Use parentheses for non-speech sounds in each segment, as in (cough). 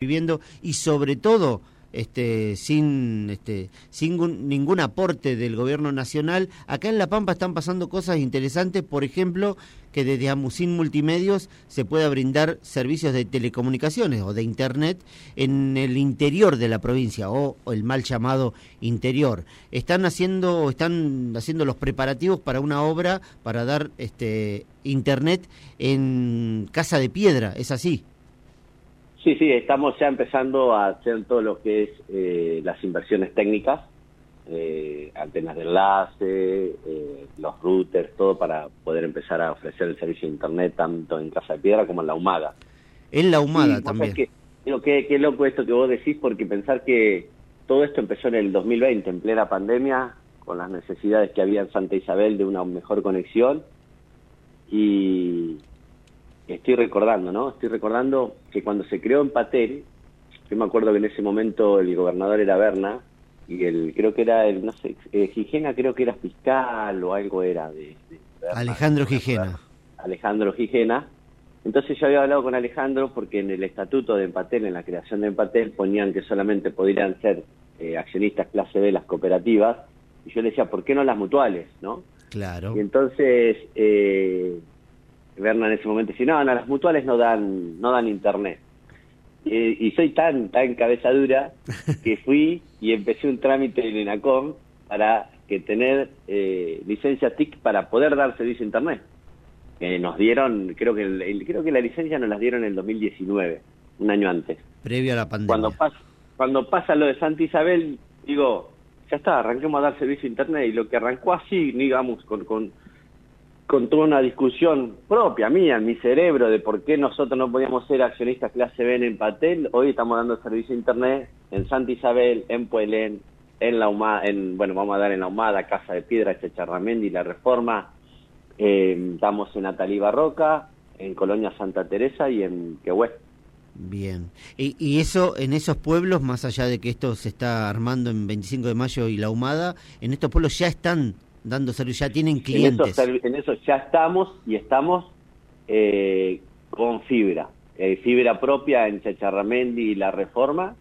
viviendo y sobre todo este, sin, este, sin ningún aporte del gobierno nacional. Acá en La Pampa están pasando cosas interesantes, por ejemplo, que desde Amusin Multimedios se pueda brindar servicios de telecomunicaciones o de Internet en el interior de la provincia o, el mal llamado interior. Están haciendo, están haciendo los preparativos para una obra para dar este, Internet en Casa de Piedra, ¿es así? Sí, sí, estamos ya empezando a hacer todo lo que es eh, las inversiones técnicas, eh, antenas de enlace, eh, los routers, todo para poder empezar a ofrecer el servicio de Internet tanto en Casa de Piedra como en La Humada. En La Humada también. Que, digo, qué, qué loco esto que vos decís, porque pensar que todo esto empezó en el 2020, en plena pandemia, con las necesidades que había en Santa Isabel de una mejor conexión, y estoy recordando, ¿no? Estoy recordando que cuando se creó en Patel, yo me acuerdo que en ese momento el gobernador era Berna, y el creo que era el, no sé, eh, Gijena creo que era fiscal o algo era de... Alejandro Gijena. Alejandro Gijena. Entonces yo había hablado con Alejandro porque en el estatuto de Empatel, en la creación de Empatel, ponían que solamente podrían ser eh, accionistas clase B las cooperativas, y yo le decía, ¿por qué no las mutuales? ¿no? Claro. Y entonces eh, Berna en ese momento decía, no, no, las mutuales no dan, no dan internet. y soy tan, tan cabeza dura (laughs) que fui y empecé un trámite en ENACOM para que tener eh, licencia TIC para poder dar servicio a internet. nos dieron, creo que el, creo que la licencia nos las dieron en el 2019, un año antes. Previo a la pandemia. Cuando pasa, cuando pasa lo de Santa Isabel, digo, ya está, arranquemos a dar servicio a internet y lo que arrancó así, digamos, con, con con una discusión propia, mía, en mi cerebro, de por qué nosotros no podíamos ser accionistas clase B en Patel. Hoy estamos dando servicio a Internet en Santa Isabel, en Puelén, en La Humada, en, bueno, vamos a dar en La Humada, Casa de Piedra, Checharramendi, La Reforma. Eh, estamos en Atalí Barroca, en Colonia Santa Teresa y en Quehue. Bien. Y, y, eso, en esos pueblos, más allá de que esto se está armando en 25 de mayo y La Humada, en estos pueblos ya están dando servicio, ya tienen clientes. En eso, ya estamos y estamos eh, con fibra. Eh, fibra propia en Chacharramendi y La Reforma,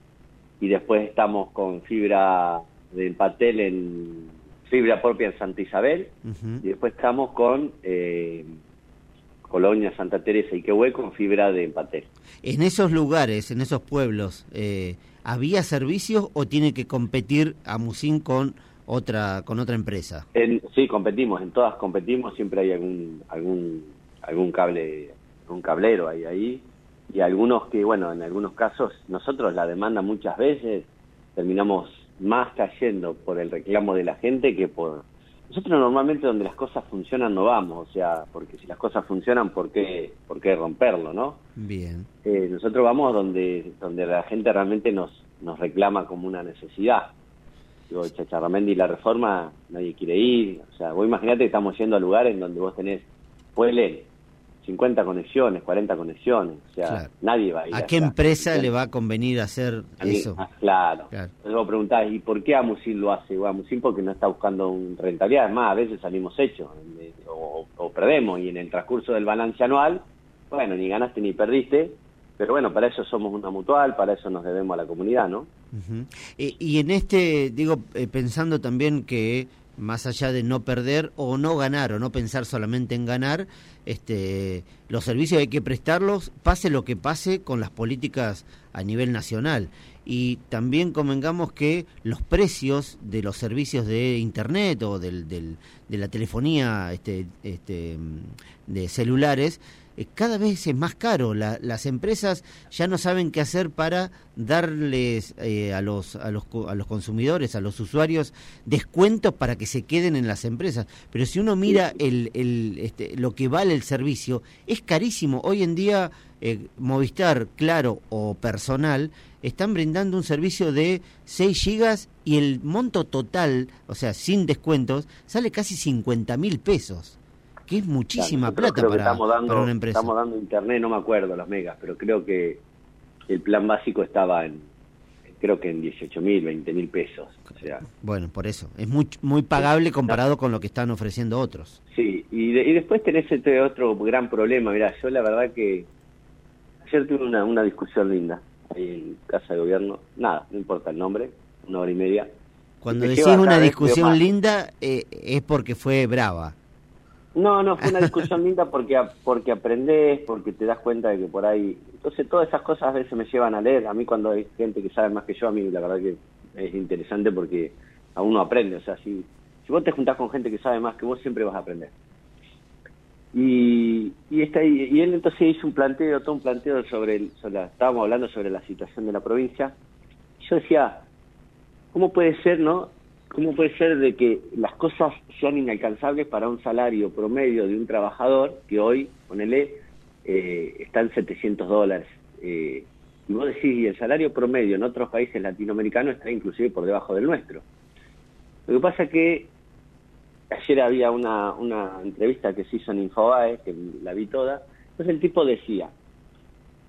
y después estamos con fibra de Patel en fibra propia en Santa Isabel, y después estamos con eh, Colonia, Santa Teresa y Quehue con fibra de Empatel. En esos lugares, en esos pueblos, ¿había servicios o tiene que competir a Musín con otra con otra empresa. sí, competimos, en todas competimos, siempre hay algún algún algún cable, un cablero ahí ahí y algunos que bueno, en algunos casos nosotros la demanda muchas veces terminamos más cayendo por el reclamo de la gente que por nosotros normalmente donde las cosas funcionan no vamos, o sea, porque si las cosas funcionan, ¿por qué, por qué romperlo, no? Bien. Eh, nosotros vamos donde donde la gente realmente nos nos reclama como una necesidad digo, Chacharramendi y la reforma, nadie quiere ir. O sea, vos imaginate que estamos yendo a lugares donde vos tenés, puede 50 conexiones, 40 conexiones. O sea, nadie va a ir. ¿A qué empresa le va a convenir hacer eso? Ah, claro. Entonces vos preguntás, ¿y por qué Amusin lo hace? Bueno, Amusin porque no está buscando un rentabilidad. Además, a veces salimos hechos o, o perdemos y en el transcurso del balance anual, bueno, ni ganaste ni perdiste pero bueno, para eso somos una mutual, para eso nos debemos a la comunidad, ¿no? y, en este, digo, eh, pensando también que más allá de no perder o no ganar o no pensar solamente en ganar, este, los servicios hay que prestarlos, pase lo que pase con las políticas a nivel nacional. Y también convengamos que los precios de los servicios de Internet o del, del, de la telefonía este, este, de celulares eh, cada vez es más caro. las empresas ya no saben qué hacer para darles eh, a, los, a, los, a los consumidores, a los usuarios, descuentos para que se queden en las empresas. Pero si uno mira el, el, este, lo que vale el servicio, es carísimo. Hoy en día eh, Movistar, Claro o Personal están brindando un servicio de 6 gigas y el monto total, o sea, sin descuentos, sale casi 50 mil pesos que es muchísima plata para, una empresa. Estamos dando internet, no me acuerdo las megas, pero creo que el plan básico estaba en, creo que en 18 mil, 20 mil pesos. O sea, bueno, por eso, es muy, muy pagable comparado con lo que están ofreciendo otros. Sí, y, y después tenés este otro gran problema, mira, yo la verdad que ayer tuve una, una discusión linda. ahí en Casa de Gobierno, nada, no importa el nombre, una hora y media. Cuando decís una discusión linda, eh, es porque fue brava. No, no, fue una (laughs) discusión linda porque porque aprendés, porque te das cuenta de que por ahí... Entonces todas esas cosas a veces me llevan a leer. A mí cuando hay gente que sabe más que yo, a mí la verdad que es interesante porque a uno aprende. O sea, si, si vos te juntás con gente que sabe más que vos, siempre vas a aprender. Y, y, está, y, él entonces hizo un planteo, todo un planteo sobre, el, estábamos hablando sobre la situación de la provincia. Yo decía, ¿cómo puede ser, no? ¿Cómo puede ser de que las cosas sean inalcanzables para un salario promedio de un trabajador que hoy, ponele, eh, está en 700 dólares? Eh, y vos decís, y el salario promedio en otros países latinoamericanos está inclusive por debajo del nuestro. Lo que pasa que ayer había una, una entrevista que se hizo en Infobae, que la vi toda, entonces el tipo decía,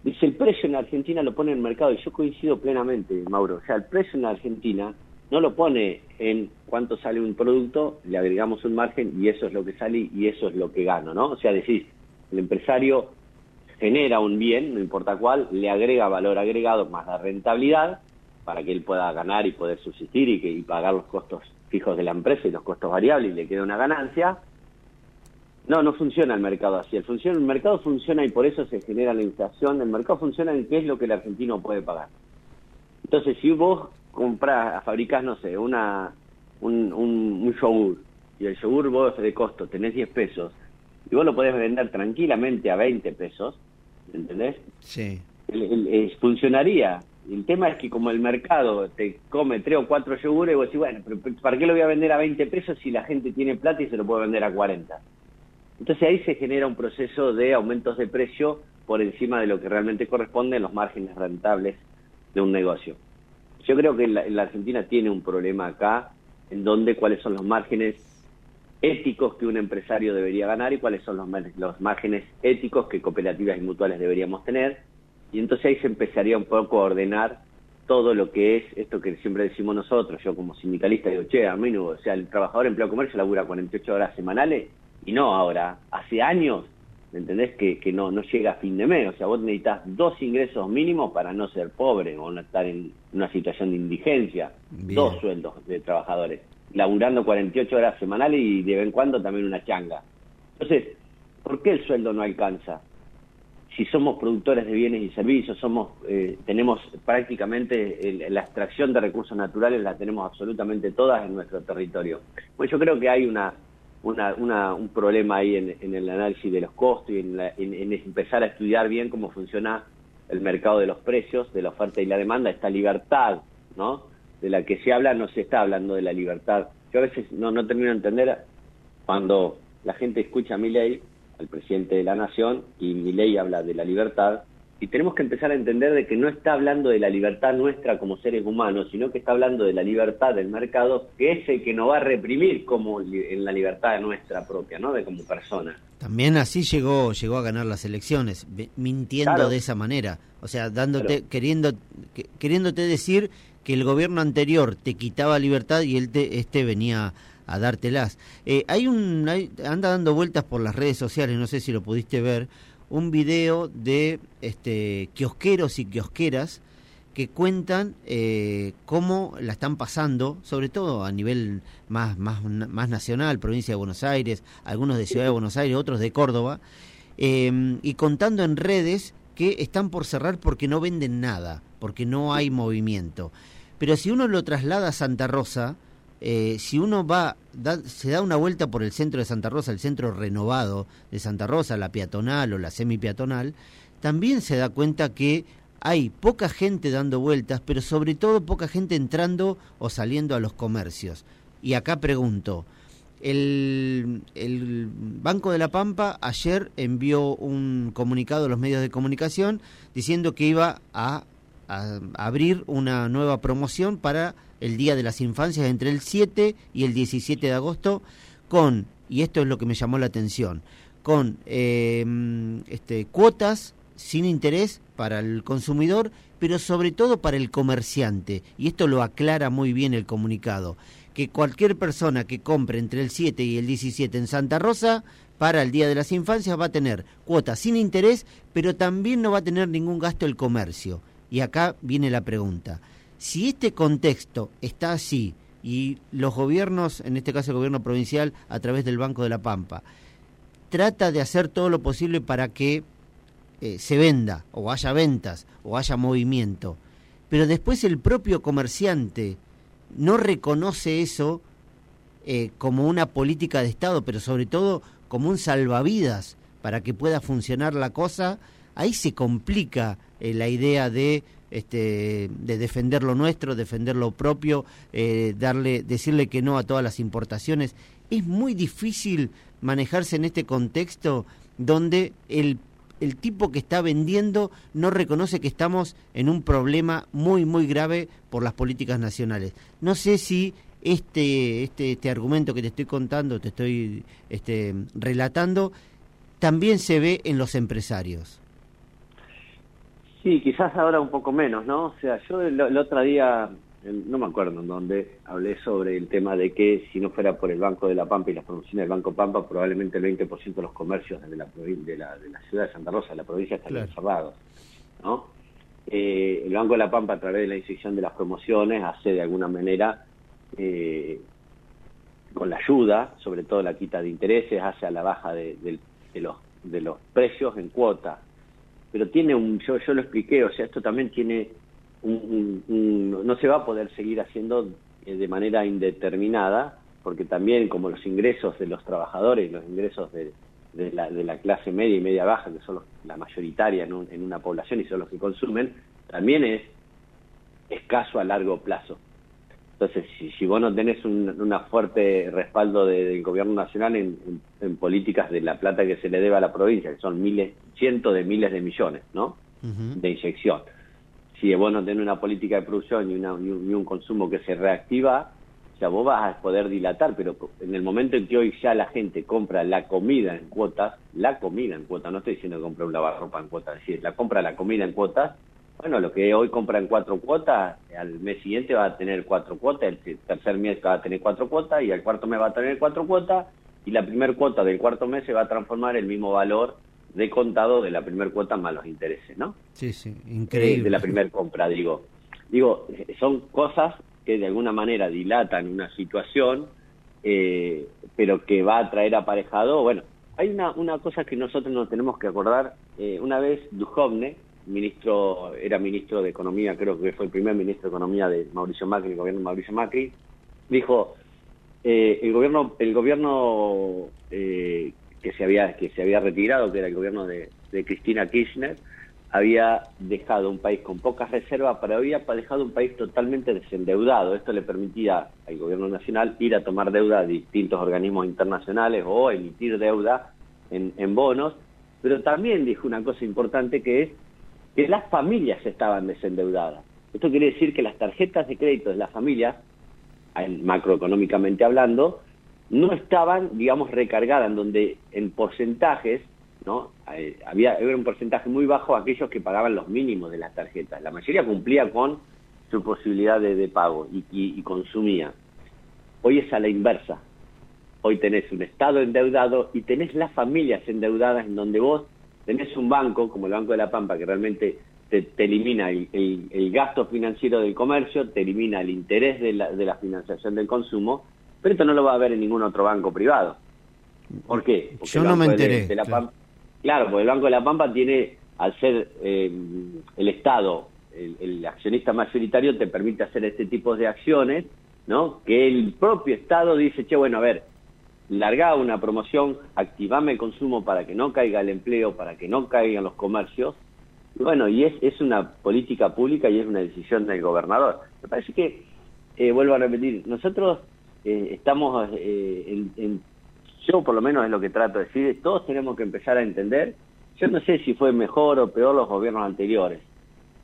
dice, el precio en Argentina lo pone el mercado, y yo coincido plenamente, Mauro, o sea, el precio en Argentina no lo pone en cuánto sale un producto, le agregamos un margen y eso es lo que sale y eso es lo que gano, ¿no? O sea, decís, el empresario genera un bien, no importa cuál, le agrega valor agregado más la rentabilidad para que él pueda ganar y poder subsistir y, que, pagar los costos fijos de la empresa y los costos variables y le queda una ganancia. No, no funciona el mercado así. El, funciona, el mercado funciona y por eso se genera la inflación. El mercado funciona en qué es lo que el argentino puede pagar. Entonces, si vos compras, fabricás, no sé, una, un, un, yogur y el yogur vos de costo tenés 10 pesos y vos lo podés vender tranquilamente a 20 pesos, ¿entendés? Sí. funcionaría el tema es que como el mercado te come tres o cuatro yogures, vos decís, bueno, pero ¿para qué lo voy a vender a 20 pesos si la gente tiene plata y se lo puede vender a 40? Entonces ahí se genera un proceso de aumentos de precio por encima de lo que realmente corresponde en los márgenes rentables de un negocio. Yo creo que la, la Argentina tiene un problema acá en donde cuáles son los márgenes éticos que un empresario debería ganar y cuáles son los, los márgenes éticos que cooperativas y mutuales deberíamos tener. Y entonces ahí se empezaría un poco a ordenar todo lo que es esto que siempre decimos nosotros, yo como sindicalista digo, che, a mí o sea, el trabajador empleado comercio labura 48 horas semanales y no ahora, hace años, ¿entendés? Que, que no, no llega a fin de mes, o sea, vos necesitas dos ingresos mínimos para no ser pobre o no estar en una situación de indigencia, dos sueldos de trabajadores, laburando 48 horas semanales y de vez en cuando también una changa. Entonces, ¿por qué el sueldo no alcanza? si somos productores de bienes y servicios, somos, eh, tenemos prácticamente la extracción de recursos naturales, la tenemos absolutamente todas en nuestro territorio. Pues yo creo que hay una, una, un problema ahí en, el análisis de los costos y en, empezar a estudiar bien cómo funciona el mercado de los precios, de la oferta y la demanda, esta libertad, ¿no? De la que se habla, no se está hablando de la libertad. Yo a veces no, no termino de entender cuando la gente escucha a mi ley al presidente de la nación y mi ley habla de la libertad y tenemos que empezar a entender de que no está hablando de la libertad nuestra como seres humanos, sino que está hablando de la libertad del mercado, que es el que nos va a reprimir como en la libertad nuestra propia, ¿no? De como persona. También así llegó llegó a ganar las elecciones, mintiendo de esa manera, o sea, dándote queriendo queriéndote decir que el gobierno anterior te quitaba libertad y él te, este venía a dártelas. Eh, hay un anda dando vueltas por las redes sociales, no sé si lo pudiste ver, un video de este kiosqueros y kiosqueras que cuentan eh, cómo la están pasando, sobre todo a nivel más, más, más nacional, provincia de Buenos Aires, algunos de Ciudad de Buenos Aires, otros de Córdoba, eh, y contando en redes que están por cerrar porque no venden nada, porque no hay movimiento. Pero si uno lo traslada a Santa Rosa, eh, si uno va, se da una vuelta por el centro de Santa Rosa, el centro renovado de Santa Rosa, la peatonal o la semi-peatonal, también se da cuenta que hay poca gente dando vueltas, pero sobre todo poca gente entrando o saliendo a los comercios. Y acá pregunto, el, el, Banco de la Pampa ayer envió un comunicado a los medios de comunicación diciendo que iba a abrir una nueva promoción para el Día de las Infancias entre el 7 y el 17 de agosto con, y esto es lo que me llamó la atención, con eh, este, cuotas sin interés para el consumidor, pero sobre todo para el comerciante. Y esto lo aclara muy bien el comunicado, que cualquier persona que compre entre el 7 y el 17 en Santa Rosa, para el Día de las Infancias va a tener cuotas sin interés, pero también no va a tener ningún gasto el comercio Y acá viene la pregunta. Si este contexto está así y los gobiernos, en este caso el gobierno provincial, a través del Banco de la Pampa, trata de hacer todo lo posible para que eh, se venda o haya ventas o haya movimiento, pero después el propio comerciante no reconoce eso eh, como una política de Estado, pero sobre todo como un salvavidas para que pueda funcionar la cosa, ahí se complica eh, la idea de este, de defender lo nuestro, defender lo propio, eh, darle, decirle que no a todas las importaciones. Es muy difícil manejarse en este contexto donde el, el tipo que está vendiendo no reconoce que estamos en un problema muy, muy grave por las políticas nacionales. No sé si este, este, este argumento que te estoy contando, te estoy este, relatando, también se ve en los empresarios. Sí, quizás ahora un poco menos, ¿no? O sea, yo el, otro día, no me acuerdo en dónde, hablé sobre el tema de que si no fuera por el Banco de la Pampa y las promociones del Banco Pampa, probablemente el 20% de los comercios de la, de, la, de la ciudad de Santa Rosa, de la provincia, estarían cerrados, ¿no? Eh, el Banco de la Pampa, a través de la inyección de las promociones, hace de alguna manera, eh, con la ayuda, sobre todo la quita de intereses, hace a la baja de, de los, de los precios en cuota pero tiene un, yo, yo lo expliqué, o sea, esto también tiene un, no se va a poder seguir haciendo eh, de manera indeterminada, porque también como los ingresos de los trabajadores, los ingresos de, de, la, de la clase media y media baja, que son la mayoritaria en, en una población y son los que consumen, también es escaso a largo plazo. Entonces, si, si vos no tenés un una fuerte respaldo del gobierno nacional en, en, políticas de la plata que se le debe a la provincia, que son miles, cientos de miles de millones, ¿no? De inyección. Si vos no tenés una política de producción y, una, y, un, consumo que se reactiva, o sea, vos vas a poder dilatar, pero en el momento en que hoy ya la gente compra la comida en cuotas, la comida en cuotas, no estoy diciendo que compre un lavarropa en cuotas, es decir, la compra la comida en cuotas, bueno, lo que hoy compran cuatro cuotas, al mes siguiente va a tener cuatro cuotas, el tercer mes va a tener cuatro cuotas y el cuarto mes va a tener cuatro cuotas y la primer cuota del cuarto mes se va a transformar en el mismo valor de contado de la primer cuota más los intereses, ¿no? Sí, sí, increíble. de la primer compra, digo. Digo, son cosas que de alguna manera dilatan una situación, eh, pero que va a traer aparejado, bueno, hay una, una cosa que nosotros nos tenemos que acordar, eh, una vez Duhovne, ministro, era ministro de Economía, creo que fue el primer ministro de Economía de Mauricio Macri, el gobierno de Mauricio Macri, dijo, eh, el gobierno, el gobierno eh, que se había que se había retirado, que era el gobierno de, Cristina Kirchner, había dejado un país con pocas reservas, pero había dejado un país totalmente desendeudado. Esto le permitía al gobierno nacional ir a tomar deuda a distintos organismos internacionales o emitir deuda en, en bonos, pero también dijo una cosa importante que es que las familias estaban desendeudadas. Esto quiere decir que las tarjetas de crédito de las familias, macroeconómicamente hablando, no estaban, digamos, recargadas, en donde en porcentajes, ¿no? Eh, había, un porcentaje muy bajo aquellos que pagaban los mínimos de las tarjetas. La mayoría cumplía con su posibilidad de, pago y, y consumía. Hoy es a la inversa. Hoy tenés un Estado endeudado y tenés las familias endeudadas en donde vos tenés un banco como el Banco de la Pampa que realmente te, elimina el, gasto financiero del comercio, te elimina el interés de la, de la financiación del consumo, pero esto no lo va a ver en ningún otro banco privado. ¿Por qué? Porque Yo no me enteré. claro. porque el Banco de la Pampa tiene, al ser eh, el Estado el, el, accionista mayoritario, te permite hacer este tipo de acciones, ¿no? Que el propio Estado dice, che, bueno, a ver, largá una promoción, activame el consumo para que no caiga el empleo, para que no caigan los comercios. Bueno, y es, es una política pública y es una decisión del gobernador. Me parece que, eh, vuelvo a repetir, nosotros eh, estamos, eh, en, yo por lo menos es lo que trato de decir, todos tenemos que empezar a entender, yo no sé si fue mejor o peor los gobiernos anteriores.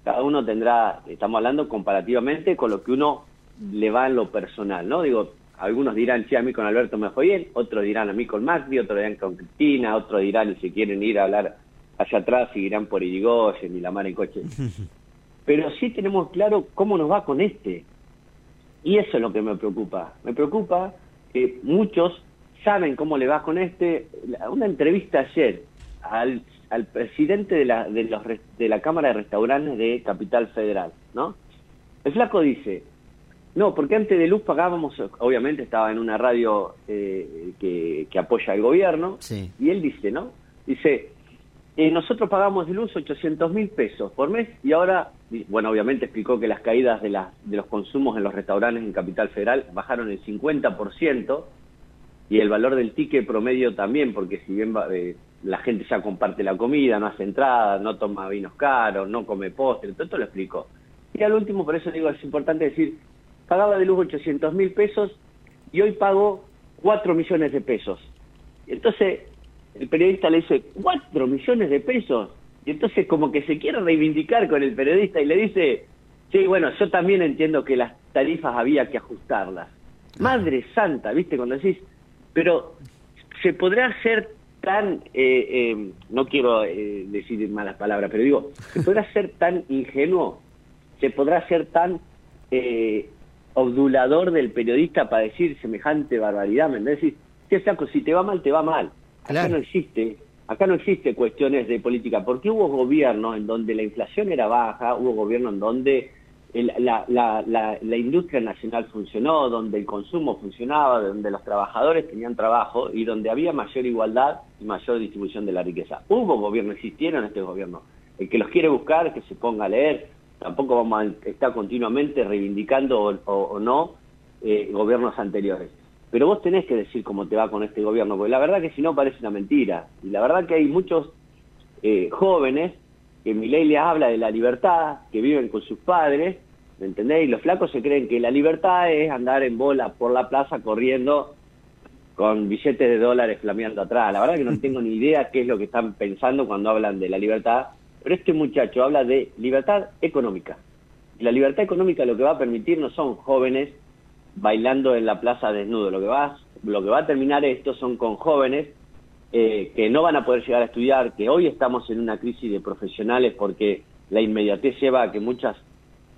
Cada uno tendrá, estamos hablando comparativamente con lo que uno le va en lo personal, ¿no? Digo, algunos dirán, sí, a mí con Alberto me fue bien, otros dirán a mí con Macri, otros dirán con Cristina, otros dirán, si quieren ir a hablar allá atrás, seguirán por Irigoyen y la mar en coche. (laughs) Pero sí tenemos claro cómo nos va con este. Y eso es lo que me preocupa. Me preocupa que muchos saben cómo le va con este. Una entrevista ayer al al presidente de la, de, los, de la Cámara de Restaurantes de Capital Federal, ¿no? El flaco dice, no, porque antes de luz pagábamos, obviamente estaba en una radio eh, que, que, apoya al gobierno, y él dice, ¿no? Dice, eh, nosotros pagamos de luz 800 mil pesos por mes y ahora, bueno, obviamente explicó que las caídas de, la, de los consumos en los restaurantes en Capital Federal bajaron el 50% y el valor del ticket promedio también, porque si bien eh, la gente ya comparte la comida, no hace entrada, no toma vinos caros, no come postre, todo esto lo explicó. Y al último, por eso digo, es importante decir, pagaba de luz 800 mil pesos y hoy pago 4 millones de pesos. Entonces, el periodista le dice, 4 millones de pesos. Y entonces como que se quiere reivindicar con el periodista y le dice, sí, bueno, yo también entiendo que las tarifas había que ajustarlas. Madre santa, ¿viste? Cuando decís, pero se podrá hacer tan, eh, eh, no quiero eh, decir malas palabras, pero digo, se podrá ser tan ingenuo, se podrá ser tan obdulador del periodista para decir semejante barbaridad, ¿me entiendes? Si, si te va mal, te va mal. Acá no existe, acá no existe cuestiones de política, porque hubo gobiernos en donde la inflación era baja, hubo gobiernos en donde la, la, la, industria nacional funcionó, donde el consumo funcionaba, donde los trabajadores tenían trabajo y donde había mayor igualdad y mayor distribución de la riqueza. Hubo gobiernos, existieron este gobierno. El que los quiere buscar, que se ponga a leer, tampoco vamos a estar continuamente reivindicando o, no eh, gobiernos anteriores. Pero vos tenés que decir cómo te va con este gobierno, porque la verdad que si no parece una mentira. Y la verdad que hay muchos eh, jóvenes que mi ley le habla de la libertad, que viven con sus padres, ¿me entendés? Y los flacos se creen que la libertad es andar en bola por la plaza corriendo con billetes de dólares flameando atrás. La verdad que no (laughs) tengo ni idea qué es lo que están pensando cuando hablan de la libertad, pero este muchacho habla de libertad económica. Y la libertad económica lo que va a permitir no son jóvenes bailando en la plaza desnudo. Lo que va, lo que va a terminar esto son con jóvenes eh, que no van a poder llegar a estudiar, que hoy estamos en una crisis de profesionales porque la inmediatez lleva a que muchas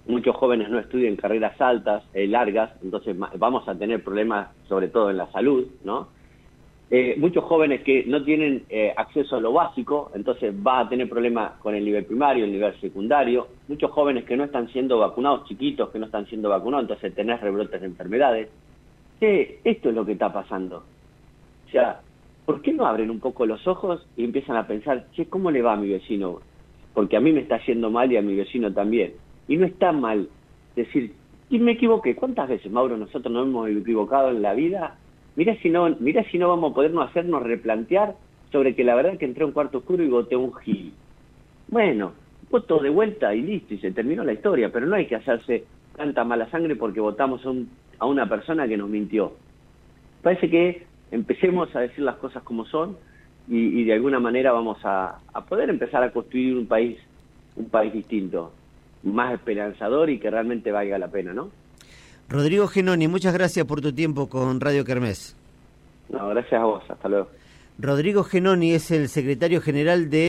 muchos jóvenes no estudien carreras altas, eh, largas, entonces vamos a tener problemas sobre todo en la salud, ¿no? Eh, muchos jóvenes que no tienen eh, acceso a lo básico, entonces va a tener problemas con el nivel primario, el nivel secundario. Muchos jóvenes que no están siendo vacunados, chiquitos que no están siendo vacunados, entonces tenés rebrotes de enfermedades. esto es lo que está pasando. O sea, ¿por qué no abren un poco los ojos y empiezan a pensar, che, ¿cómo le va a mi vecino? Porque a mí me está yendo mal y a mi vecino también. Y no está mal decir, y me equivoqué. ¿Cuántas veces, Mauro, nosotros nos hemos equivocado en la vida Mira si no, mira si no vamos a podernos hacernos replantear sobre que la verdad es que entré a un cuarto oscuro y voté un gil. Bueno, voto de vuelta y listo, y se terminó la historia, pero no hay que hacerse tanta mala sangre porque votamos a, una persona que nos mintió. Parece que empecemos a decir las cosas como son y, de alguna manera vamos a, a, poder empezar a construir un país, un país distinto, más esperanzador y que realmente valga la pena, ¿no? Rodrigo Genoni, muchas gracias por tu tiempo con Radio Kermés. No, gracias a vos, hasta luego. Rodrigo Genoni es el secretario general de